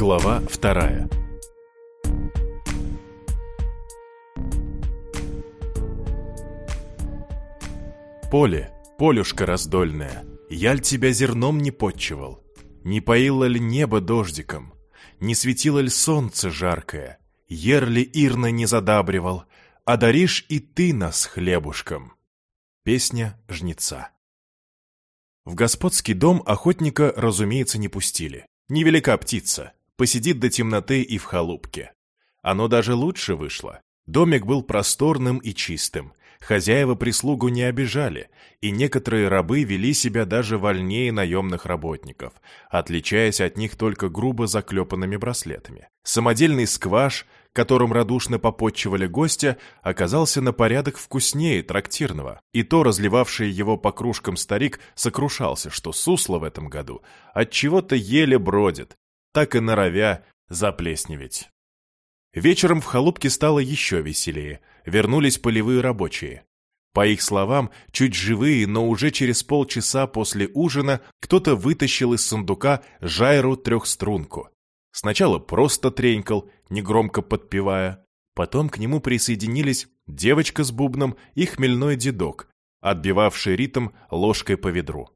Глава вторая Поле, полюшка раздольная, Яль тебя зерном не подчевал, Не поило ли небо дождиком, Не светило ли солнце жаркое, Ерли ирно не задабривал, Одаришь и ты нас хлебушком. Песня жнеца В господский дом охотника, разумеется, не пустили. Невелика птица, посидит до темноты и в халупке. Оно даже лучше вышло. Домик был просторным и чистым. Хозяева прислугу не обижали, и некоторые рабы вели себя даже вольнее наемных работников, отличаясь от них только грубо заклепанными браслетами. Самодельный скваж, которым радушно попотчевали гостя, оказался на порядок вкуснее трактирного, и то разливавший его по кружкам старик сокрушался, что сусло в этом году от чего то еле бродит, так и норовя заплесневеть. Вечером в халупке стало еще веселее. Вернулись полевые рабочие. По их словам, чуть живые, но уже через полчаса после ужина кто-то вытащил из сундука жайру трехструнку. Сначала просто тренькал, негромко подпевая. Потом к нему присоединились девочка с бубном и хмельной дедок, отбивавший ритм ложкой по ведру.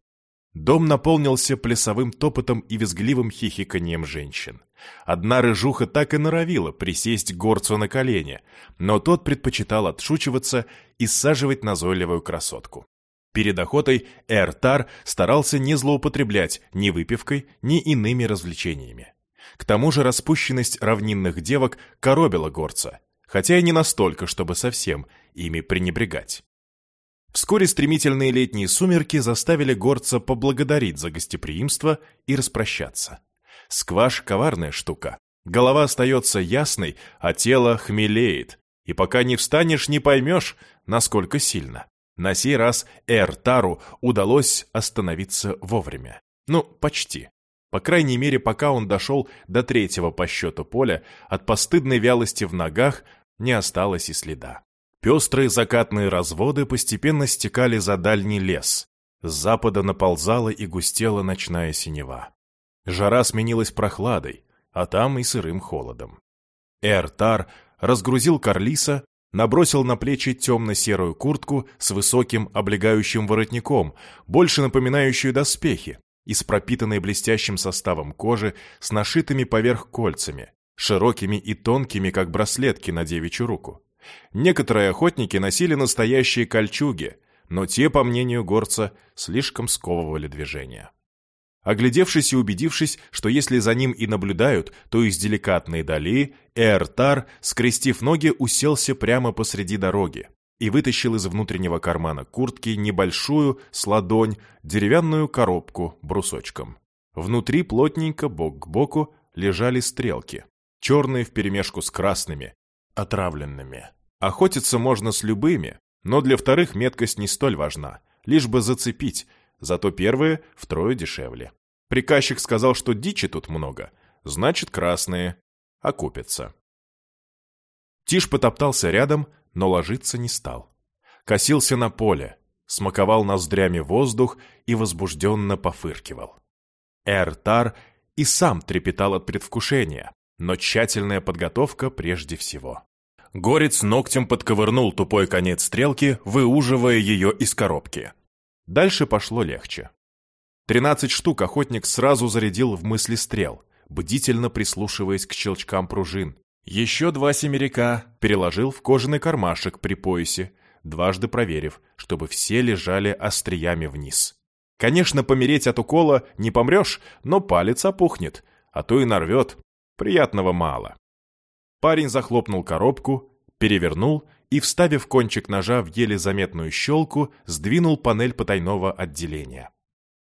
Дом наполнился плясовым топотом и визгливым хихиканьем женщин. Одна рыжуха так и норовила присесть горцу на колени, но тот предпочитал отшучиваться и саживать назойливую красотку. Перед охотой Эртар старался не злоупотреблять ни выпивкой, ни иными развлечениями. К тому же распущенность равнинных девок коробила горца, хотя и не настолько, чтобы совсем ими пренебрегать. Вскоре стремительные летние сумерки заставили горца поблагодарить за гостеприимство и распрощаться. Скваш — коварная штука. Голова остается ясной, а тело хмелеет. И пока не встанешь, не поймешь, насколько сильно. На сей раз Эр-Тару удалось остановиться вовремя. Ну, почти. По крайней мере, пока он дошел до третьего по счету поля, от постыдной вялости в ногах не осталось и следа. Пестрые закатные разводы постепенно стекали за дальний лес. С запада наползала и густела ночная синева. Жара сменилась прохладой, а там и сырым холодом. Эртар разгрузил Карлиса, набросил на плечи темно-серую куртку с высоким облегающим воротником, больше напоминающую доспехи, и с пропитанной блестящим составом кожи с нашитыми поверх кольцами, широкими и тонкими, как браслетки на девичью руку. Некоторые охотники носили настоящие кольчуги, но те, по мнению горца, слишком сковывали движение. Оглядевшись и убедившись, что если за ним и наблюдают, то из деликатной дали, Эртар, скрестив ноги, уселся прямо посреди дороги и вытащил из внутреннего кармана куртки небольшую, с ладонь, деревянную коробку брусочком. Внутри плотненько, бок к боку, лежали стрелки, черные вперемешку с красными, отравленными. Охотиться можно с любыми, но для вторых меткость не столь важна, лишь бы зацепить, зато первые втрое дешевле. Приказчик сказал, что дичи тут много, значит красные, окупятся. Тиш потоптался рядом, но ложиться не стал. Косился на поле, смаковал ноздрями воздух и возбужденно пофыркивал. Эртар и сам трепетал от предвкушения, но тщательная подготовка прежде всего. Горец ногтем подковырнул тупой конец стрелки, выуживая ее из коробки. Дальше пошло легче. Тринадцать штук охотник сразу зарядил в мысли стрел, бдительно прислушиваясь к щелчкам пружин. Еще два семеряка переложил в кожаный кармашек при поясе, дважды проверив, чтобы все лежали остриями вниз. Конечно, помереть от укола не помрешь, но палец опухнет, а то и нарвет, Приятного мало. Парень захлопнул коробку, перевернул и, вставив кончик ножа в еле заметную щелку, сдвинул панель потайного отделения.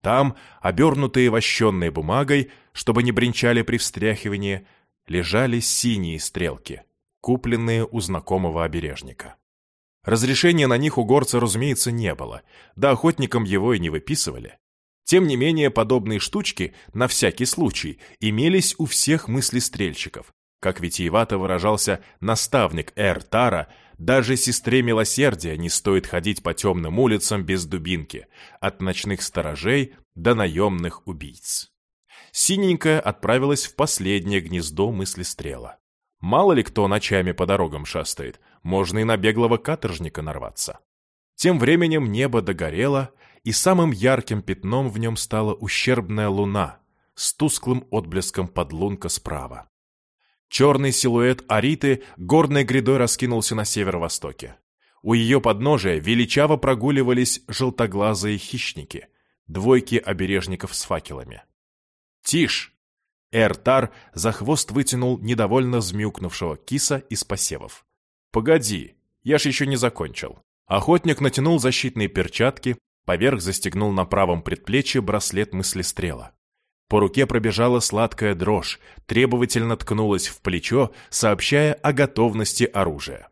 Там, обернутые вощенной бумагой, чтобы не бренчали при встряхивании, лежали синие стрелки, купленные у знакомого обережника. Разрешения на них у горца, разумеется, не было, да охотникам его и не выписывали. Тем не менее, подобные штучки, на всякий случай, имелись у всех мыслестрельщиков. Как витиевато выражался наставник Эр Тара, даже сестре милосердия не стоит ходить по темным улицам без дубинки, от ночных сторожей до наемных убийц. Синенькая отправилась в последнее гнездо мыслестрела. Мало ли кто ночами по дорогам шастает, можно и на беглого каторжника нарваться. Тем временем небо догорело, и самым ярким пятном в нем стала ущербная луна с тусклым отблеском подлунка справа. Черный силуэт Ариты горной грядой раскинулся на северо-востоке. У ее подножия величаво прогуливались желтоглазые хищники, двойки обережников с факелами. «Тишь!» Эртар за хвост вытянул недовольно змюкнувшего киса из посевов. «Погоди, я ж еще не закончил». Охотник натянул защитные перчатки, поверх застегнул на правом предплечье браслет мыслестрела. По руке пробежала сладкая дрожь, требовательно ткнулась в плечо, сообщая о готовности оружия.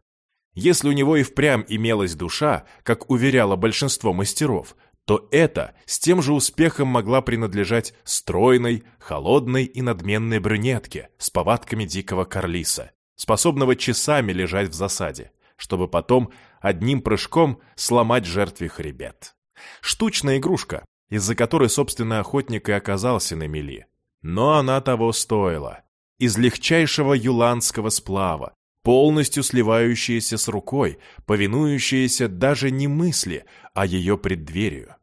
Если у него и впрямь имелась душа, как уверяло большинство мастеров, то это с тем же успехом могла принадлежать стройной, холодной и надменной брюнетке с повадками дикого карлиса, способного часами лежать в засаде, чтобы потом одним прыжком сломать жертве хребет. Штучная игрушка, из-за которой, собственно, охотник и оказался на мели. Но она того стоила. Из легчайшего юландского сплава, полностью сливающаяся с рукой, повинующаяся даже не мысли, а ее преддверию.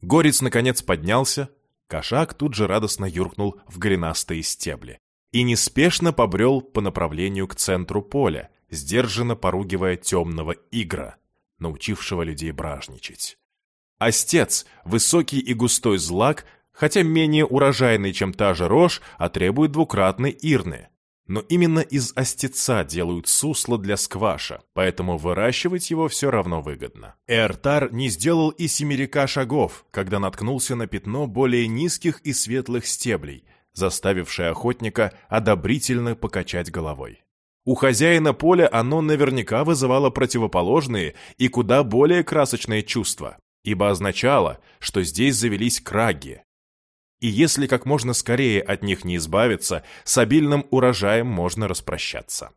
Горец, наконец, поднялся, кошак тут же радостно юркнул в голенастые стебли и неспешно побрел по направлению к центру поля, сдержанно поругивая темного игра, научившего людей бражничать. Остец, высокий и густой злак, хотя менее урожайный, чем та же рожь, а требует двукратной ирны. Но именно из остеца делают сусло для скваша, поэтому выращивать его все равно выгодно. Эртар не сделал и семерика шагов, когда наткнулся на пятно более низких и светлых стеблей, заставившее охотника одобрительно покачать головой. У хозяина поля оно наверняка вызывало противоположные и куда более красочные чувства, ибо означало, что здесь завелись краги, и если как можно скорее от них не избавиться, с обильным урожаем можно распрощаться.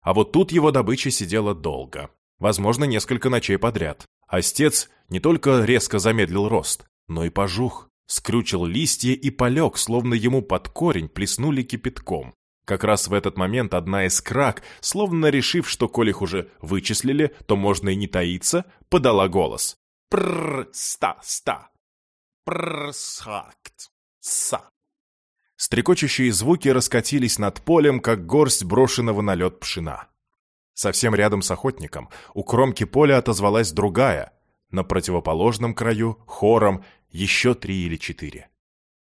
А вот тут его добыча сидела долго, возможно, несколько ночей подряд. Остец не только резко замедлил рост, но и пожух, скрючил листья и полег, словно ему под корень плеснули кипятком. Как раз в этот момент одна из крак, словно решив, что коль их уже вычислили, то можно и не таиться, подала голос. «Пр-ста-ста! Пр-схакт!» «Са». Стрекочущие звуки раскатились над полем, как горсть брошенного на лед пшена. Совсем рядом с охотником у кромки поля отозвалась другая, на противоположном краю, хором, еще три или четыре.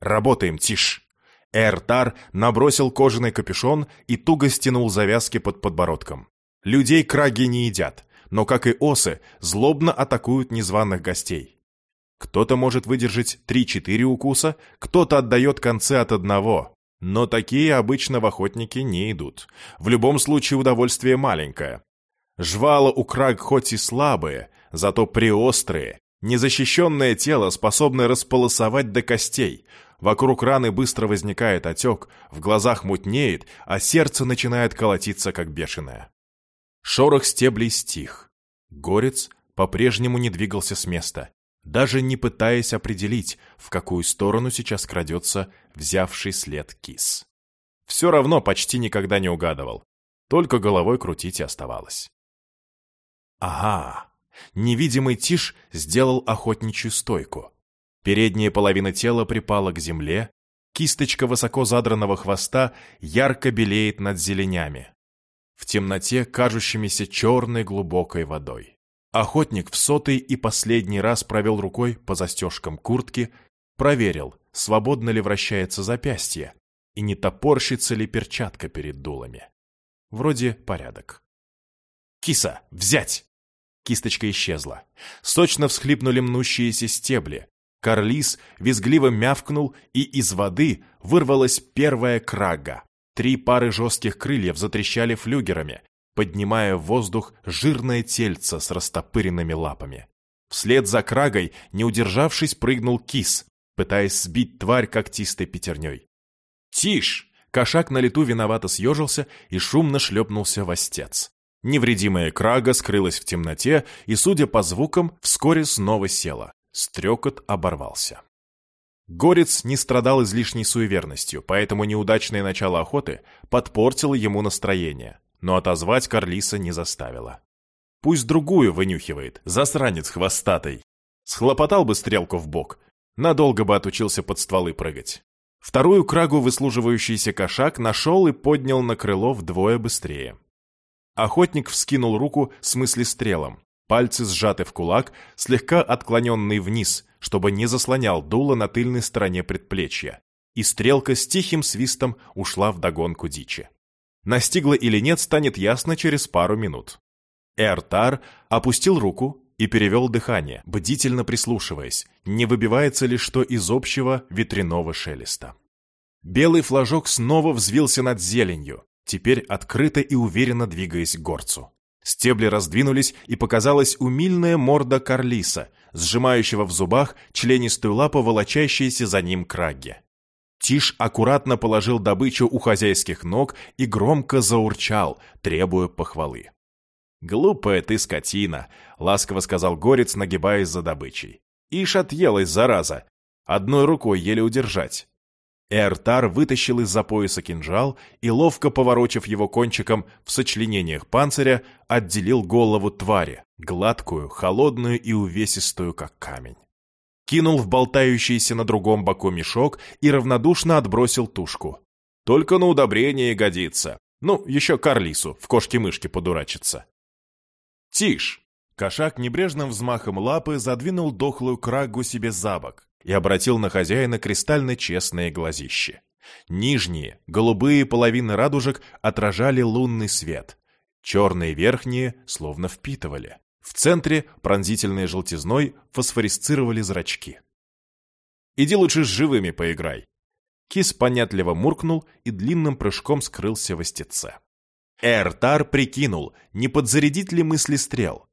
«Работаем, тише!» Эртар набросил кожаный капюшон и туго стянул завязки под подбородком. Людей краги не едят, но, как и осы, злобно атакуют незваных гостей. Кто-то может выдержать 3-4 укуса, кто-то отдает концы от одного. Но такие обычно в охотники не идут. В любом случае удовольствие маленькое. Жвала у краг хоть и слабые, зато приострые. Незащищенное тело способно располосовать до костей. Вокруг раны быстро возникает отек, в глазах мутнеет, а сердце начинает колотиться, как бешеное. Шорох стеблей стих. Горец по-прежнему не двигался с места даже не пытаясь определить, в какую сторону сейчас крадется взявший след кис. Все равно почти никогда не угадывал, только головой крутить и оставалось. Ага, невидимый Тиш сделал охотничью стойку. Передняя половина тела припала к земле, кисточка высоко задранного хвоста ярко белеет над зеленями, в темноте кажущимися черной глубокой водой. Охотник в сотый и последний раз провел рукой по застежкам куртки, проверил, свободно ли вращается запястье и не топорщится ли перчатка перед дулами. Вроде порядок. «Киса, взять!» Кисточка исчезла. Сочно всхлипнули мнущиеся стебли. Карлис визгливо мявкнул, и из воды вырвалась первая крага. Три пары жестких крыльев затрещали флюгерами, поднимая в воздух жирное тельце с растопыренными лапами. Вслед за крагой, не удержавшись, прыгнул кис, пытаясь сбить тварь когтистой пятерней. «Тишь!» Кошак на лету виновато съежился и шумно шлепнулся в остец. Невредимая крага скрылась в темноте и, судя по звукам, вскоре снова села. Стрекот оборвался. Горец не страдал излишней суеверностью, поэтому неудачное начало охоты подпортило ему настроение, но отозвать Карлиса не заставило. Пусть другую вынюхивает, засранец хвостатый. Схлопотал бы стрелку в бок, надолго бы отучился под стволы прыгать. Вторую крагу выслуживающийся кошак нашел и поднял на крыло вдвое быстрее. Охотник вскинул руку с мыслестрелом, пальцы сжаты в кулак, слегка отклоненный вниз, чтобы не заслонял дуло на тыльной стороне предплечья, и стрелка с тихим свистом ушла в догонку дичи. Настигла или нет, станет ясно через пару минут. Эртар опустил руку и перевел дыхание, бдительно прислушиваясь, не выбивается ли что из общего ветряного шелеста. Белый флажок снова взвился над зеленью, теперь открыто и уверенно двигаясь к горцу. Стебли раздвинулись, и показалась умильная морда Карлиса, сжимающего в зубах членистую лапу, волочащейся за ним краги. Тиш аккуратно положил добычу у хозяйских ног и громко заурчал, требуя похвалы. «Глупая ты скотина», — ласково сказал Горец, нагибаясь за добычей. «Ишь отъелась, зараза! Одной рукой еле удержать». Эртар вытащил из-за пояса кинжал и, ловко поворочив его кончиком в сочленениях панциря, отделил голову твари, гладкую, холодную и увесистую, как камень. Кинул в болтающийся на другом боку мешок и равнодушно отбросил тушку. Только на удобрение годится. Ну, еще Карлису в кошки-мышки подурачится. «Тишь!» Кошак небрежным взмахом лапы задвинул дохлую крагу себе за бок и обратил на хозяина кристально честные глазищи. Нижние, голубые половины радужек отражали лунный свет. Черные верхние словно впитывали. В центре, пронзительной желтизной, фосфорисцировали зрачки. «Иди лучше с живыми поиграй». Кис понятливо муркнул и длинным прыжком скрылся в остеце. Эртар прикинул, не подзарядить ли мысли стрел.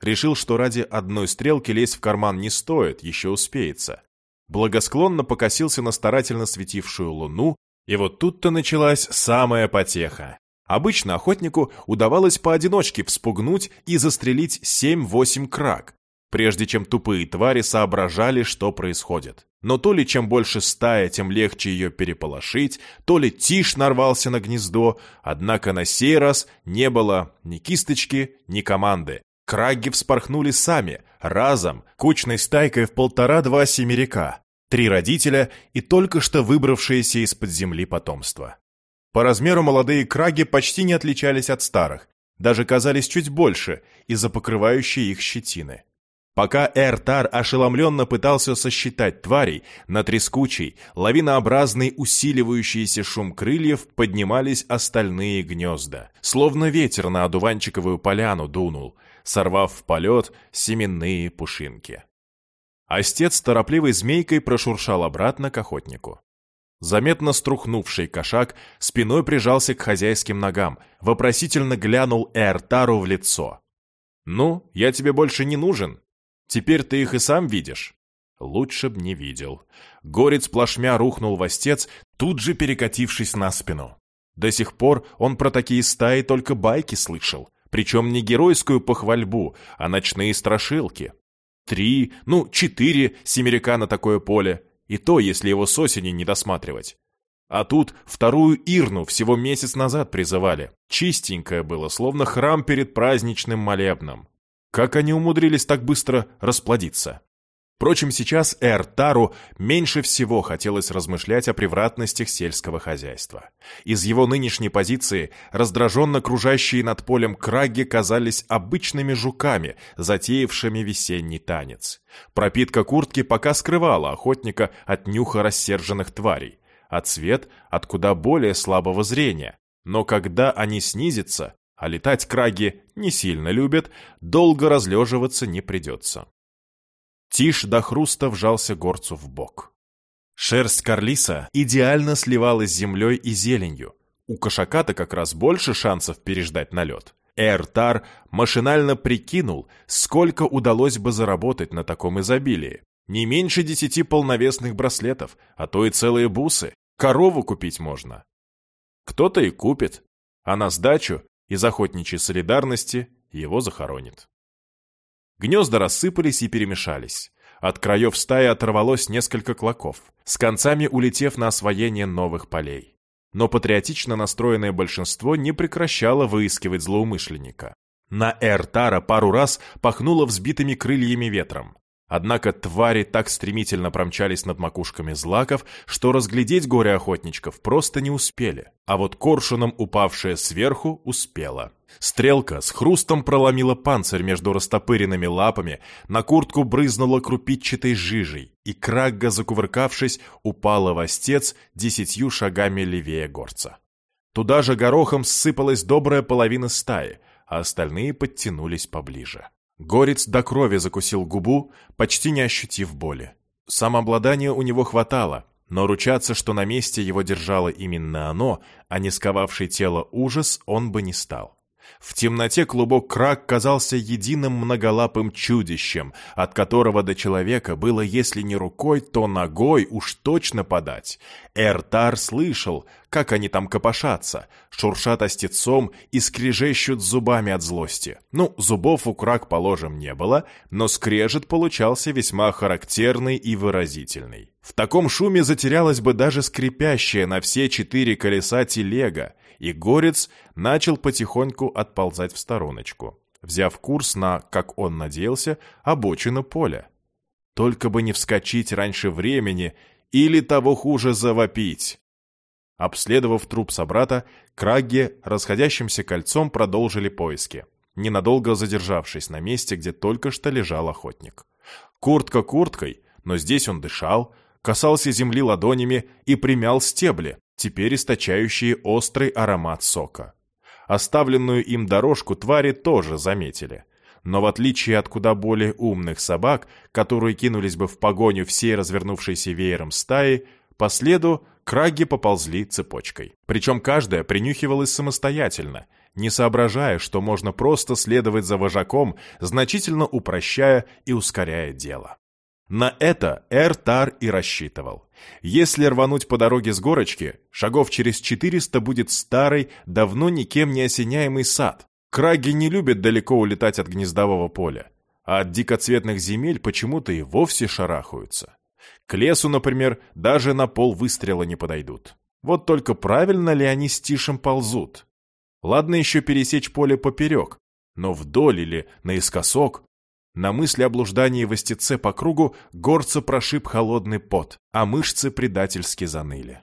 Решил, что ради одной стрелки лезть в карман не стоит, еще успеется. Благосклонно покосился на старательно светившую луну, и вот тут-то началась самая потеха. Обычно охотнику удавалось поодиночке вспугнуть и застрелить 7-8 крак, прежде чем тупые твари соображали, что происходит. Но то ли чем больше стая, тем легче ее переполошить, то ли тишь нарвался на гнездо, однако на сей раз не было ни кисточки, ни команды. Краги вспорхнули сами, разом, кучной стайкой в полтора-два семерика, три родителя и только что выбравшиеся из-под земли потомство. По размеру молодые краги почти не отличались от старых, даже казались чуть больше из-за покрывающей их щетины. Пока Эртар ошеломленно пытался сосчитать тварей, на трескучий, лавинообразный усиливающийся шум крыльев поднимались остальные гнезда. Словно ветер на одуванчиковую поляну дунул, сорвав в полет семенные пушинки. Остец торопливой змейкой прошуршал обратно к охотнику. Заметно струхнувший кошак спиной прижался к хозяйским ногам, вопросительно глянул Эртару в лицо. «Ну, я тебе больше не нужен», Теперь ты их и сам видишь. Лучше б не видел. Горец плашмя рухнул в остец, тут же перекатившись на спину. До сих пор он про такие стаи только байки слышал, причем не геройскую похвальбу, а ночные страшилки. Три, ну, четыре семерика на такое поле, и то, если его с осени не досматривать. А тут вторую Ирну всего месяц назад призывали. Чистенькое было, словно храм перед праздничным молебном. Как они умудрились так быстро расплодиться? Впрочем, сейчас Эр Тару меньше всего хотелось размышлять о превратностях сельского хозяйства. Из его нынешней позиции раздраженно кружащие над полем краги казались обычными жуками, затеявшими весенний танец. Пропитка куртки пока скрывала охотника от нюха рассерженных тварей, а цвет от куда более слабого зрения. Но когда они снизятся, а летать краги не сильно любят, долго разлеживаться не придется. Тиш до хруста вжался горцу в бок. Шерсть Карлиса идеально сливалась с землей и зеленью. У кошака-то как раз больше шансов переждать налет. Эртар машинально прикинул, сколько удалось бы заработать на таком изобилии. Не меньше десяти полновесных браслетов, а то и целые бусы. Корову купить можно. Кто-то и купит. А на сдачу из охотничьей солидарности его захоронит. Гнезда рассыпались и перемешались. От краев стаи оторвалось несколько клоков, с концами улетев на освоение новых полей. Но патриотично настроенное большинство не прекращало выискивать злоумышленника. На Эртара пару раз пахнуло взбитыми крыльями ветром. Однако твари так стремительно промчались над макушками злаков, что разглядеть горе охотничков просто не успели, а вот коршуном упавшая сверху успела. Стрелка с хрустом проломила панцирь между растопыренными лапами, на куртку брызнула крупичатой жижей, и Крагга, закувыркавшись, упала в остец десятью шагами левее горца. Туда же горохом ссыпалась добрая половина стаи, а остальные подтянулись поближе. Горец до крови закусил губу, почти не ощутив боли. Самообладания у него хватало, но ручаться, что на месте его держало именно оно, а не сковавший тело ужас, он бы не стал. В темноте клубок крак казался единым многолапым чудищем, от которого до человека было, если не рукой, то ногой уж точно подать. Эртар слышал, как они там копошатся, шуршат остецом и скрежещут зубами от злости. Ну, зубов у крак, положим, не было, но скрежет получался весьма характерный и выразительный. В таком шуме затерялась бы даже скрипящая на все четыре колеса телега, и Горец начал потихоньку отползать в стороночку, взяв курс на, как он надеялся, обочину поля. Только бы не вскочить раньше времени или того хуже завопить. Обследовав труп собрата, Крагги расходящимся кольцом продолжили поиски, ненадолго задержавшись на месте, где только что лежал охотник. Куртка курткой, но здесь он дышал, касался земли ладонями и примял стебли, теперь источающие острый аромат сока. Оставленную им дорожку твари тоже заметили. Но в отличие от куда более умных собак, которые кинулись бы в погоню всей развернувшейся веером стаи, по следу краги поползли цепочкой. Причем каждая принюхивалась самостоятельно, не соображая, что можно просто следовать за вожаком, значительно упрощая и ускоряя дело. На это Эртар и рассчитывал. Если рвануть по дороге с горочки, шагов через 400 будет старый, давно никем не осеняемый сад. Краги не любят далеко улетать от гнездового поля, а от дикоцветных земель почему-то и вовсе шарахаются. К лесу, например, даже на пол выстрела не подойдут. Вот только правильно ли они с Тишем ползут? Ладно еще пересечь поле поперек, но вдоль или наискосок на мысли о блуждании в остеце по кругу горца прошиб холодный пот, а мышцы предательски заныли.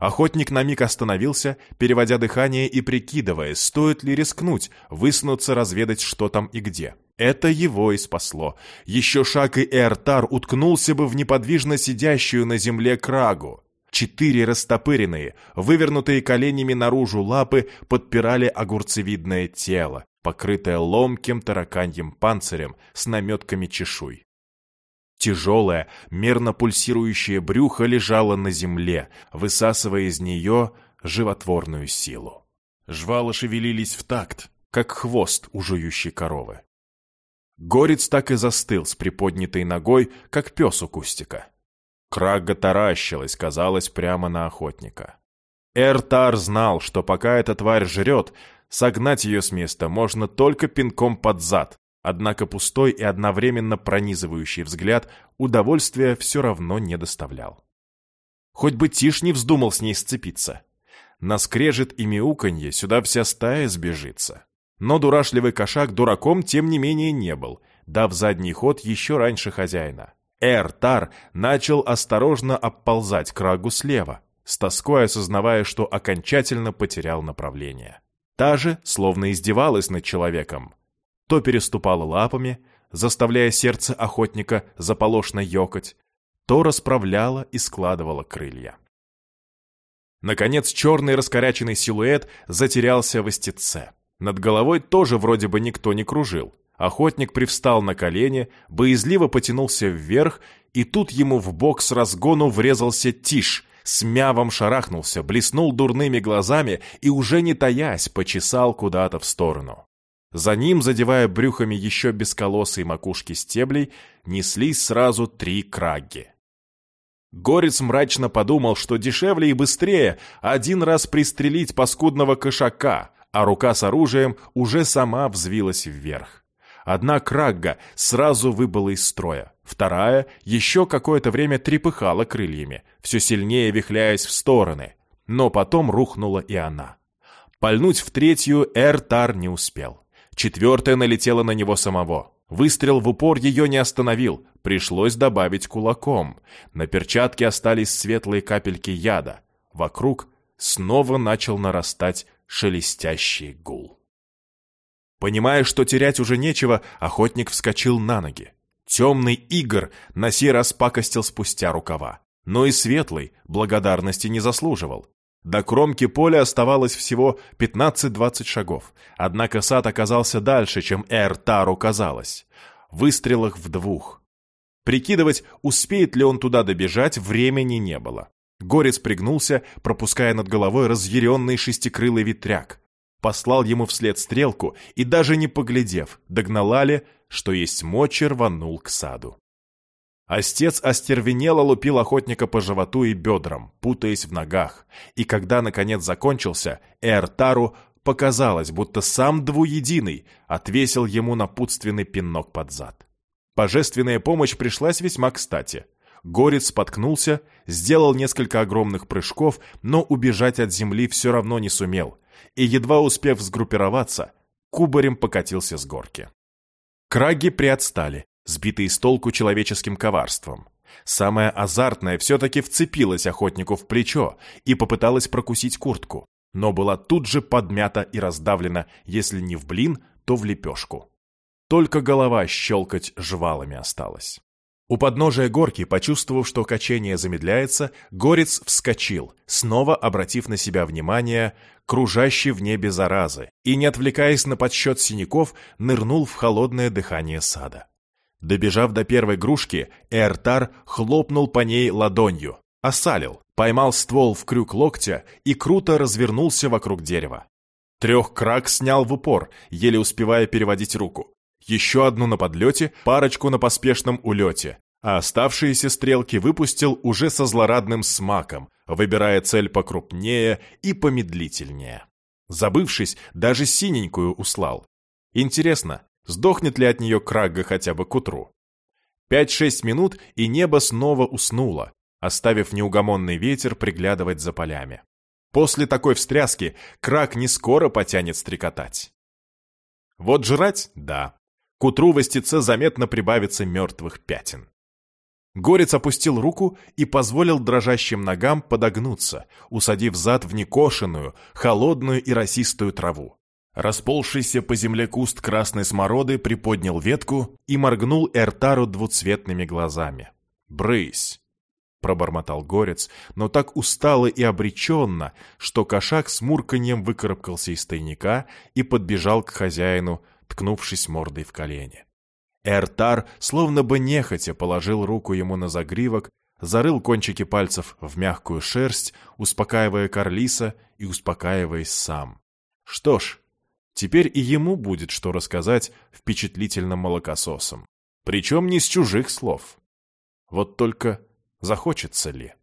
Охотник на миг остановился, переводя дыхание и прикидывая, стоит ли рискнуть, высунуться разведать, что там и где. Это его и спасло. Еще шаг и Эртар уткнулся бы в неподвижно сидящую на земле крагу. Четыре растопыренные, вывернутые коленями наружу лапы подпирали огурцевидное тело, покрытая ломким тараканьим панцирем с наметками чешуй. Тяжелое, мерно пульсирующее брюхо лежало на земле, высасывая из нее животворную силу. Жвалы шевелились в такт, как хвост у жующей коровы. Горец так и застыл с приподнятой ногой, как пес у кустика. Крагга таращилась, казалось, прямо на охотника. Эртар знал, что пока эта тварь жрет, Согнать ее с места можно только пинком под зад, однако пустой и одновременно пронизывающий взгляд удовольствия все равно не доставлял. Хоть бы Тиш не вздумал с ней сцепиться. На скрежет и мяуканье сюда вся стая сбежится. Но дурашливый кошак дураком тем не менее не был, дав задний ход еще раньше хозяина. Эр-Тар начал осторожно обползать к рагу слева, с тоской осознавая, что окончательно потерял направление. Та же словно издевалась над человеком. То переступала лапами, заставляя сердце охотника заполошно ёкать, то расправляла и складывала крылья. Наконец черный раскоряченный силуэт затерялся в остеце. Над головой тоже вроде бы никто не кружил. Охотник привстал на колени, боязливо потянулся вверх, и тут ему в бок с разгону врезался тишь, с мявом шарахнулся, блеснул дурными глазами и, уже не таясь, почесал куда-то в сторону. За ним, задевая брюхами еще бесколосые макушки стеблей, неслись сразу три краги. Горец мрачно подумал, что дешевле и быстрее один раз пристрелить паскудного кошака, а рука с оружием уже сама взвилась вверх. Одна крагга сразу выбыла из строя, вторая еще какое-то время трепыхала крыльями, все сильнее вихляясь в стороны, но потом рухнула и она. Пальнуть в третью Эртар не успел. Четвертая налетела на него самого. Выстрел в упор ее не остановил, пришлось добавить кулаком. На перчатке остались светлые капельки яда. Вокруг снова начал нарастать шелестящий гул. Понимая, что терять уже нечего, охотник вскочил на ноги. Темный Игорь на сей раз пакостил спустя рукава. Но и светлый благодарности не заслуживал. До кромки поля оставалось всего 15-20 шагов, однако сад оказался дальше, чем Эр-Тару казалось. Выстрелах в двух. Прикидывать, успеет ли он туда добежать, времени не было. Горец пригнулся, пропуская над головой разъяренный шестикрылый ветряк. Послал ему вслед стрелку и, даже не поглядев, догнала ли, что есть мочи, рванул к саду. Остец остервенело лупил охотника по животу и бедрам, путаясь в ногах, и когда, наконец, закончился, Эртару показалось, будто сам двуединый отвесил ему напутственный пинок под зад. Божественная помощь пришлась весьма кстати. Горец споткнулся, сделал несколько огромных прыжков, но убежать от земли все равно не сумел, и, едва успев сгруппироваться, кубарем покатился с горки. Краги приотстали, сбитые с толку человеческим коварством. Самое азартное все-таки вцепилась охотнику в плечо и попыталась прокусить куртку, но была тут же подмята и раздавлена, если не в блин, то в лепешку. Только голова щелкать жвалами осталась. У подножия горки, почувствовав, что качение замедляется, горец вскочил, снова обратив на себя внимание, кружащий в небе заразы, и, не отвлекаясь на подсчет синяков, нырнул в холодное дыхание сада. Добежав до первой грушки, Эртар хлопнул по ней ладонью, осалил, поймал ствол в крюк локтя и круто развернулся вокруг дерева. Трех крак снял в упор, еле успевая переводить руку. Еще одну на подлете, парочку на поспешном улете, а оставшиеся стрелки выпустил уже со злорадным смаком, выбирая цель покрупнее и помедлительнее. Забывшись, даже синенькую услал. Интересно, Сдохнет ли от нее Крагга хотя бы к утру? Пять-шесть минут, и небо снова уснуло, оставив неугомонный ветер приглядывать за полями. После такой встряски Краг не скоро потянет стрекотать. Вот жрать – да. К утру в остеце заметно прибавится мертвых пятен. Горец опустил руку и позволил дрожащим ногам подогнуться, усадив зад в некошенную, холодную и росистую траву. Расползшийся по земле куст красной смороды приподнял ветку и моргнул Эртару двуцветными глазами. «Брысь!» — пробормотал горец, но так устало и обреченно, что кошак с мурканьем выкарабкался из тайника и подбежал к хозяину, ткнувшись мордой в колени. Эртар, словно бы нехотя, положил руку ему на загривок, зарыл кончики пальцев в мягкую шерсть, успокаивая Карлиса и успокаиваясь сам. Что ж, Теперь и ему будет что рассказать впечатлительным молокососам. Причем не с чужих слов. Вот только захочется ли?